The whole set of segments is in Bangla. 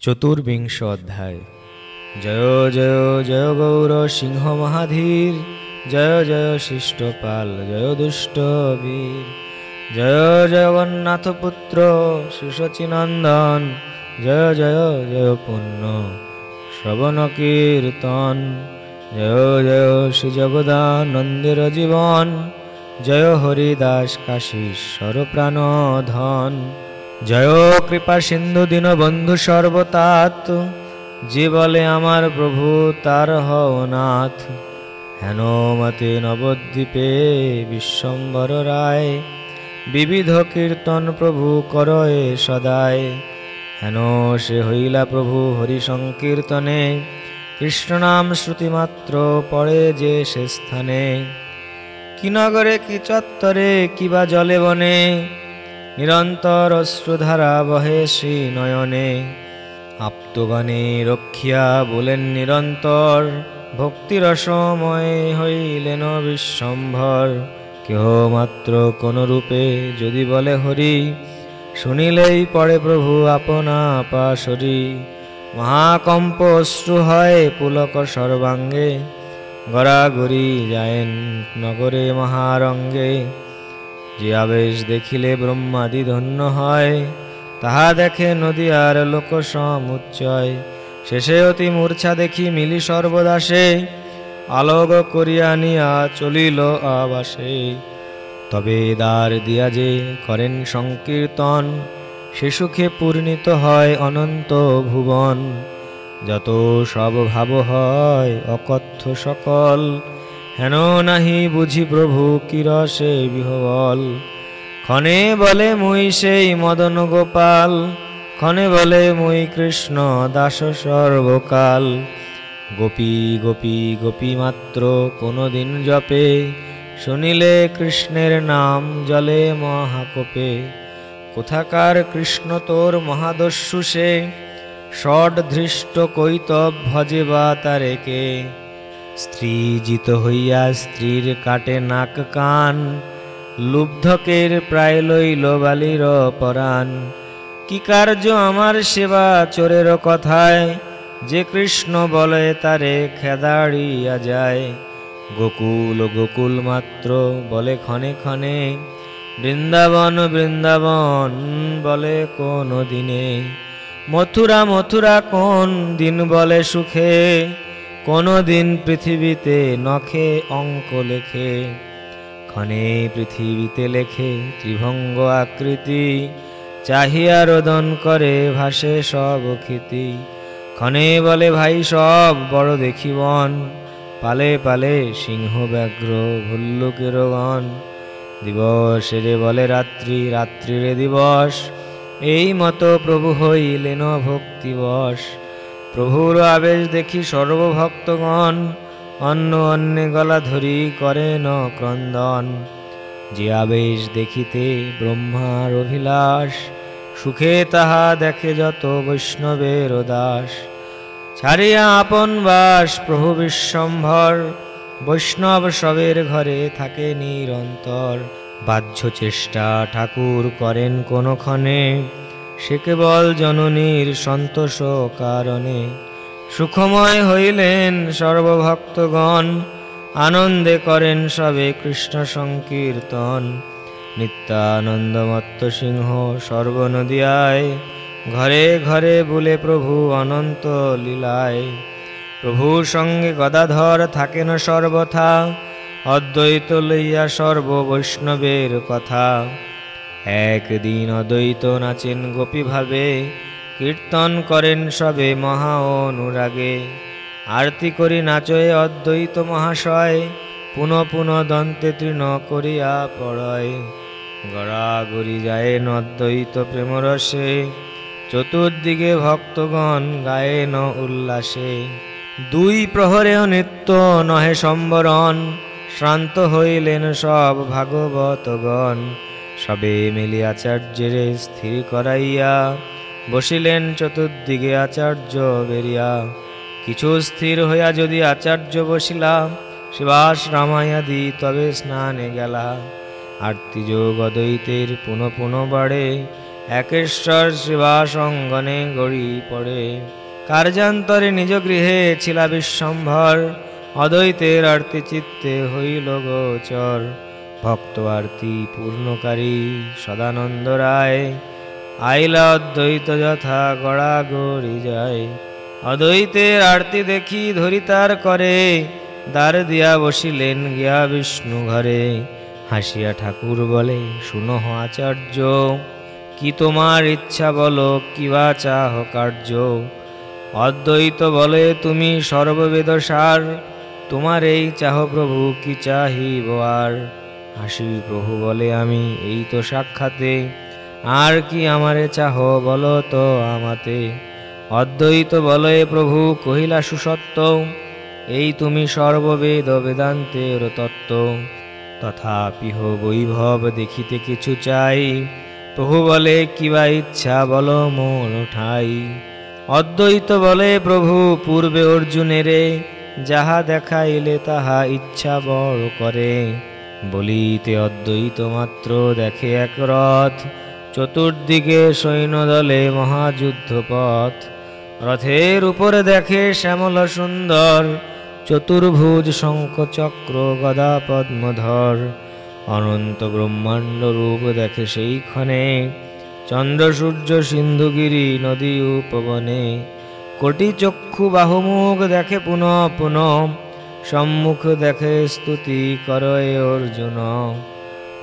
চতুর্বিংশ অধ্যায়। জয় জয় জয় গৌর সিংহ মহাধীর। জয় জয় শিষ্টপাল জয় দুষ্ট বীর। জয় জগন্নাথ পুত্র শিশচিনন্দন জয় জয় জয় পুণ্য শ্রবণ কীর্তন। জয় জয় শ্রী জগদানন্দের জীবন। জয় হরিদাস কাশীশ্বর প্রাণ ধন জয় কৃপা সিন্ধু দীন বন্ধু সর্বতাত যে বলে আমার প্রভু, তার হও নাথ। হেন মতে নবদ্বীপে বিশ্বম্বর রায়। বিবিধ কীর্তন প্রভু করয়ে সদায়। হেন সে হইলা প্রভু হরি সংকীর্তনে। কৃষ্ণ নাম শ্রুতিমাত্র পড়ে যে সে স্থানে। কি নগরে, কি চত্বরে কিবা জলে বনে। নিরন্তর অশ্রুধারা বহে শ্রী নয়নে আপ্তগণে রক্ষিয়া বলেন নিরন্তর, ভক্তিরসময় হইলেন বিশ্বম্ভর। কেহ মাত্র রূপে যদি বলে হরি, শুনিলেই পড়ে প্রভু আপনা পাশরি। মহাকম্প অশ্রু হয় পুলক সর্বাঙ্গে, গড়াগড়ি যায়েন নগরে মহারঙ্গে। যে আবেশ দেখিলে ব্রহ্মাদি ধন্য হয়, তাহা দেখে নদীয়ার লোক সমুচ্চয় শেষে অতি মূর্ছা দেখি মিলি সর্বদাসে, আলোক করিয়া নিয়া চলিল আবাসে। তবে দ্বার দিয়া যে করেন সংকীর্তন, সে সুখে পূর্ণিত হয় অনন্ত ভুবন। যত সব ভাব হয়, অকথ্য সকল হেন নাহি বুঝি প্রভু কিরসে বিহবল? ক্ষণে বলে মুই সেই মদন গোপাল, ক্ষণে বলে মুই কৃষ্ণ দাস সর্বকাল। গোপী গোপী গোপী মাত্র কোনো দিন জপে, শুনিলে কৃষ্ণের নাম জলে মহাকোপে। কোথাকার কৃষ্ণ তোর মহাদস্যু সে? ষড ধৃষ্ট কৈতব ভজে বা তারেকে। স্ত্রী জিত হইয়া স্ত্রীর কাটে নাক কান, লুব্ধকের প্রায় লইল বালির পরাণ। কি কার্য আমার সেবা চোরের কথায়, যে কৃষ্ণ বলে তারে খেদাড়িয়া যায়। গোকুল গোকুল মাত্র বলে ক্ষণে ক্ষণে, বৃন্দাবন বৃন্দাবন বলে কোন দিনে। মথুরা মথুরা কোন দিন বলে সুখে কোনো দিন পৃথিবীতে নখে অঙ্ক লেখে, ক্ষণে পৃথিবীতে লেখে ত্রিভঙ্গ আকৃতি, চাহিয়া রোদন করে ভাসে সব খ্যাতি ক্ষণে বলে, ভাই, সব বড় দেখিবন পালে পালে সিংহ ব্যাঘ্র ভল্লুকের গণ। দিবসেরে বলে, রাত্রি, রাত্রিরে দিবস, এই মতো প্রভু হইলেন ভক্তিবশ। প্রভুর আবেশ দেখি সর্বভক্তগণ, অন্য অন্যে গলা ধরি করেন ক্রন্দন যে আবেশ দেখিতে ব্রহ্মার অভিলাষ, সুখে তাহা দেখে যত বৈষ্ণবের দাস। ছাড়িয়া আপন বাস প্রভু বিশ্বম্ভর, বৈষ্ণব সবের ঘরে থাকে নিরন্তর। বাহ্য চেষ্টা ঠাকুর করেন কোনক্ষণে সে কেবল জননীর সন্তোষ কারণে। সুখময় হইলেন সর্বভক্তগণ, আনন্দে করেন সবে কৃষ্ণ সংকীর্তন। নিত্যানন্দমত্ত সিংহ সর্বনদিয়ায়, ঘরে ঘরে বলে প্রভু অনন্ত লীলায়। প্রভুর সঙ্গে গদাধর থাকেন সর্বথা, অদ্বৈত লইয়া সর্ব বৈষ্ণবের কথা। একদিন অদ্বৈত নাচেন গোপীভাবে কীর্তন করেন সবে মহা অনুরাগে। আরতি করি নাচয়ে অদ্বৈত মহাশয়, পুনঃ পুনঃ দন্তে তৃণ করিয়া পড়য়। গড়াগড়ি যায় অদ্বৈত প্রেমরসে, চতুর্দিকে ভক্তগণ গায়েন উল্লাসে। দুই প্রহরেও নিত্য নহে সম্বরণ, শ্রান্ত হইলেন সব ভাগবতগণ। সবে মিলি আচার্যের স্থির করাইয়া বসিলেন চতুর্দিকে আচার্য বেরিয়া। কিছু স্থির হইয়া যদি আচার্য বসিলা, শিবাস রামায়াদি তবে স্নানে গেলা। আরতি যোগ অদ্বৈতের পুনঃ পুনঃ বাড়ে, একেশ্বর শিবাসঙ্গনে গড়ি পড়ে। কার্যান্তরে নিজ গৃহে ছিলা বিশ্বম্ভর, অদ্বৈতের আরতি চিত্তে হইল গোচর। ভক্ত আরতি পূর্ণকারী সদানন্দ রায় আইলা অদ্বৈত যথা গড়া গড়ি যায়। অদ্বৈতের আরতি দেখি ধরিতার করে, দ্বার দিয়া বসিলেন গিয়া বিষ্ণু ঘরে। হাসিয়া ঠাকুর বলে, শুনো আচার্য, কি তোমার ইচ্ছা বলো কিবা চাহ কার্য? অদ্বৈত বলে, তুমি সর্ববেদসার, তোমার এই চাহ প্রভু কি চাহিব আর? হাসি প্রভু বলে, আমি এই তো সাক্ষাতে। আর কি আমারে চাহ বল তো আমাতে? অদ্বৈত বলে, প্রভু, কহিলা সুসত্য এই তুমি সর্ববেদ বেদান্তের তত্ত্ব। তথাপিহ বৈভব, দেখিতে কিছু চাই। প্রভু বলে কিবা ইচ্ছা বল মন ঠাই। অদ্বৈত বলে, প্রভু, পূর্বে অর্জুনেরে, যাহা দেখাইলে তাহা ইচ্ছা বড় করে। বলিতে অদ্বৈত মাত্র দেখে এক রথ। চতুর্দিকে সৈন্যদলে মহাযুদ্ধ পথ রথের উপরে দেখে শ্যামল সুন্দর। চতুর্ভুজ শঙ্খ চক্র গদা পদ্মধর। অনন্ত ব্রহ্মাণ্ড রূপ দেখে সেইক্ষণে চন্দ্র, সূর্য, সিন্ধুগিরি নদী উপবনে। কোটি চক্ষু বাহুমুখ দেখে পুনঃ পুনঃ সম্মুখ দেখে স্তুতি করয়ে অর্জুন।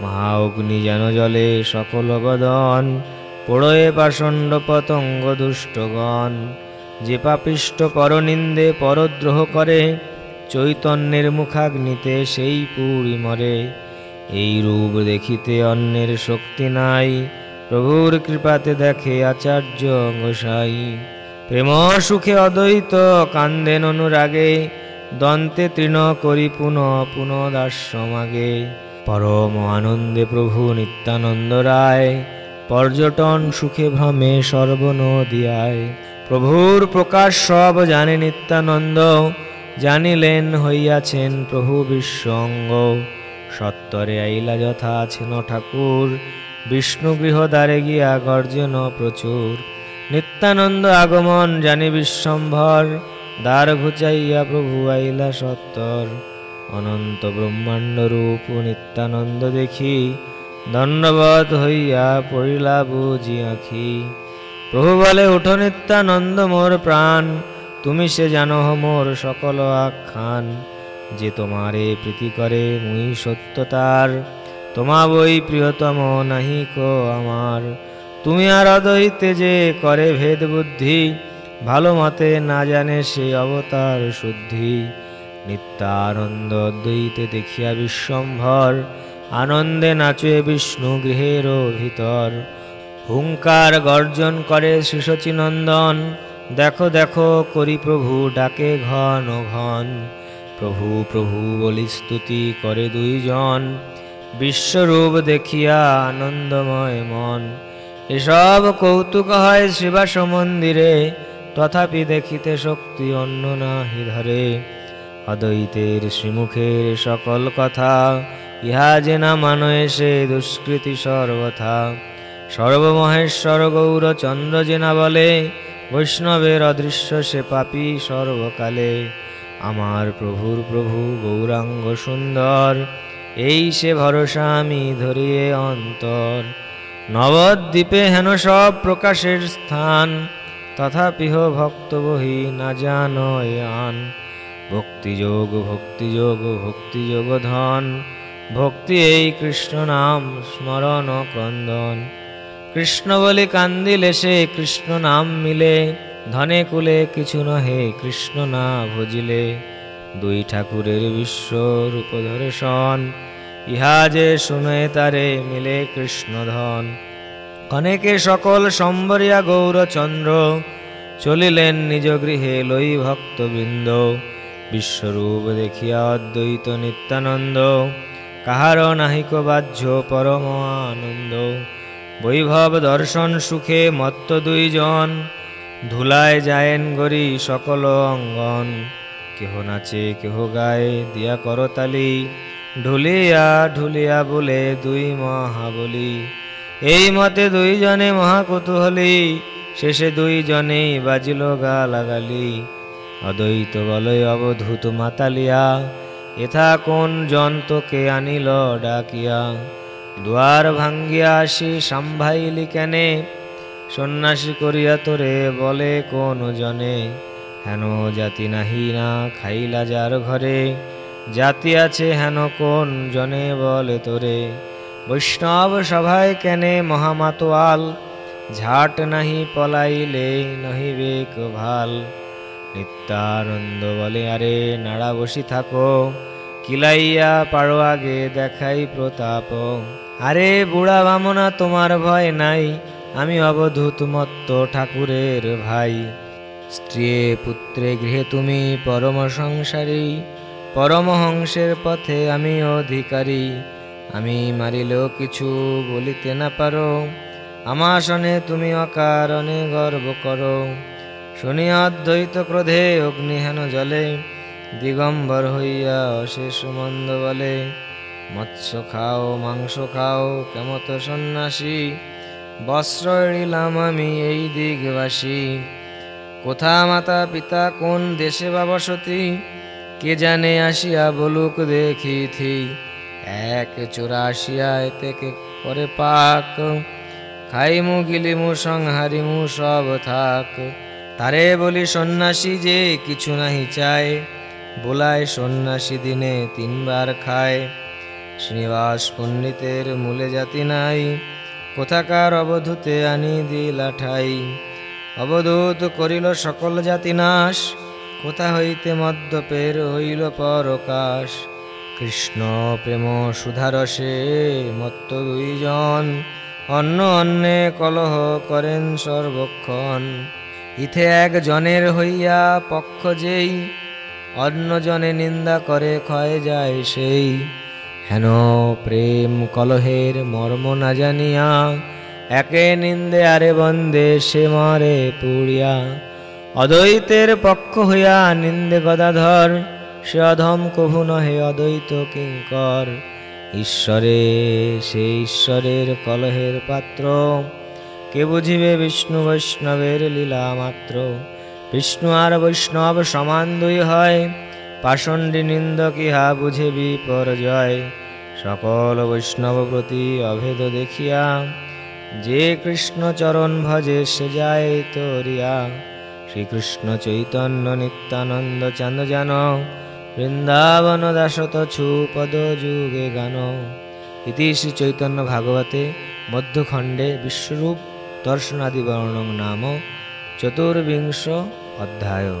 মহা অগ্নি যেন জলে সকল বদন পোড়য়ে পাষণ্ড পতঙ্গ দুষ্টগণ। যে পাপিষ্ট পরনিন্দে পরদ্রোহ করে, চৈতন্যের মুখাগ্নিতে সেই পুরী মরে। এই রূপ দেখিতে অন্যের শক্তি নাই, প্রভুর কৃপাতে দেখে আচার্য গোসাই। প্রেম সুখে অদ্বৈত, কান্দেন অনুরাগে দন্তে তৃণ করি পুনঃ দাসমাগে পরম আনন্দে প্রভু নিত্যানন্দ রায়, পর্যটন সুখে ভ্রমে সর্বনদিয়ায়। প্রভুর প্রকাশ সব জানে নিত্যানন্দ, জানিলেন হইয়াছেন প্রভু বিশ্বঙ্গ। সত্তরে আইলা যথা আছেন ঠাকুর, বিষ্ণু গৃহদ্বারে গিয়া গর্জন প্রচুর। নিত্যানন্দ আগমন জানি বিশ্বম্ভর দ্বার ঘুচাইয়া প্রভু আইলা সত্তর। অনন্ত ব্রহ্মাণ্ড রূপ নিত্যানন্দ দেখি দণ্ডবত হইয়া পড়িলা বুঝি আখি। প্রভু বলে, উঠো নিত্যানন্দ মোর প্রাণ, তুমি সে জানো মোর সকল আখ্যান। যে তোমারে প্রীতি করে মুই সত্য তার, তোমা বই প্রিয়তম নাহি কো আমার। তুমি আর অদ্বৈতে যে করে ভেদ বুদ্ধি ভালো মতে না জানে সে অবতার শুদ্ধি। নিত্যানন্দ অদ্বৈতে দেখিয়া বিশ্বম্ভর, আনন্দে নাচে বিষ্ণু গৃহের ভিতর। হুঙ্কার গর্জন করে শিশচিনন্দন, দেখো দেখো, করি প্রভু, ডাকে ঘন ঘন। প্রভু প্রভু বলি স্তুতি করে দুইজন। বিশ্বরূপ দেখিয়া আনন্দময় মন। এসব কৌতুক হয় শিবাস মন্দিরে তথাপি দেখিতে শক্তি অন্য নাহি ধরে। অদ্বৈতের শ্রীমুখের সকল কথা, ইহা যে না মানয়ে সে দুষ্কৃতি সর্বথা। সর্বমহেশ্বর গৌর চন্দ্র যে না বলে, বৈষ্ণবের অদৃশ্য সে পাপি সর্বকালে। আমার প্রভুর প্রভু গৌরাঙ্গ সুন্দর, এই সে ভরসা আমি ধরিয়ে অন্তর। নবদ্বীপে হেন সব প্রকাশের স্থান তথাপিহ ভক্ত বহি না জানয় ভক্তিযোগ ভক্তিযোগ ভক্তিযোগ ধন। ভক্তি এই কৃষ্ণ নাম স্মরণ ক্রন্দন। কৃষ্ণ বলে কান্দিলে সে কৃষ্ণ নাম মিলে। ধনে কুলে কিছু নহে কৃষ্ণ না ভজিলে। দুই ঠাকুরের বিশ্ব রূপ দর্শন ইহা যে শুনে তারে মিলে কৃষ্ণধন অনেকে সকল সম্বরিয়া গৌরচন্দ্র চলিলেন নিজ গৃহে লই ভক্তবৃন্দ। বিশ্বরূপ দেখিয়া অদ্বৈত নিত্যানন্দ কাহার নাহিক বাহ্য পরম আনন্দ বৈভব দর্শন সুখে মত্ত দুইজন, ধুলায় যায়েন গরি সকল অঙ্গন। কেহ নাচে, কেহ গায়ে, দিয়া করতালি, ঢুলিয়া ঢুলিয়া বলে দুই মহাবলী। এই মতে দুইজনে মহাকুতূহলী। শেষে দুইজনেই বাজিল গালাগালি। অদ্বৈত বলয় অবধূত মাতালিয়া, এথা কোন যন্তকে আনিল ডাকিয়া? দুয়ার ভাঙ্গিয়া আসি সাম্ভাইলি কেনে? সন্ন্যাসী করিয়া তোরে বলে কোন জনে? হেন জাতি নাহি না খাইলা যার ঘরে? জাতি আছে হেন কোন জনে বলে তোরে? বৈষ্ণব সভায় কেনে মহামাতোয়াল? ঝাট নাহি পলাইলে নহিবেক ভালো। নিত্যানন্দ বলে, আরে নাড়া বসি থাকো। কিলাইয়া পারো আগে দেখাই প্রতাপ। আরে বুড়া বামনা, তোমার ভয় নাই। আমি অবধূত মত্ত ঠাকুরের ভাই। স্ত্রী পুত্রে গৃহে তুমি পরম সংসারী। পরমহংসের পথে আমি অধিকারী। আমি মারিলেও কিছু বলিতে না পারো। আমার সনে তুমি অকারণে গর্ব করো। শুনি অদ্বৈত ক্রোধে অগ্নি হেন জলে, দিগম্বর হইয়া অশেষ মন্দ বলে, মৎস্য খাও, মাংস খাও, কেমত সন্ন্যাসী, বস্ত্র এড়িলাম আমি এই দিগবাসী। কোথা মাতা পিতা, কোন দেশে বা বসতি, কে জানে আসিয়া বলুক দেখিথি। এক চোরা আসিয়া এতে করে পাক। খাইমু, গিলিমু, সংহারিমু, সব থাক। তারে বলি সন্ন্যাসী যে কিছু নাহি চায়, বোলায় সন্ন্যাসী দিনে তিনবার খায়। শ্রীনিবাস পণ্ডিতের মূলে জাতি নাই, কোথাকার অবধূতে আনি দিলা ঠাই অবধূত করিল সকল জাতি নাশ, কোথা হইতে মদ্যপের হইল পরকাশ। কৃষ্ণ প্রেম সুধারসে মত্ত দুইজন। অন্য অন্যে কলহ করেন সর্বক্ষণ। ইথে এক জনের হইয়া পক্ষ যেই অন্য জনে নিন্দা করে ক্ষয় যায় সেই। হেন প্রেম কলহের মর্ম না জানিয়া, একে নিন্দে আরে বন্দে সে মরে পুড়িয়া। অদ্বৈতের পক্ষ হইয়া নিন্দে গদাধর সে অধম কভু নহে অদ্বৈত কিঙ্কর। ঈশ্বরে, সে ঈশ্বরের কলহের পাত্র। কে বুঝিবে বিষ্ণু বৈষ্ণবের লীলা মাত্র? বিষ্ণু আর বৈষ্ণব সমান দুই হয়। পাষণ্ডী নিন্দক ইহা বুঝে বিপর্যয়? সকল বৈষ্ণব প্রতি অভেদ দেখিয়া, যে কৃষ্ণ চরণ ভজে সে যায় তরিয়া। শ্রীকৃষ্ণ চৈতন্য নিত্যানন্দ চান্দ জান বৃন্দাবন দাসত ছুপদ যুগে গান। ইতি শ্রী চৈতন্য ভাগবতে মধ্যখণ্ডে বিশ্বরূপ দর্শনাদি বর্ণং নাম চতুর্বিংশ অধ্যায়।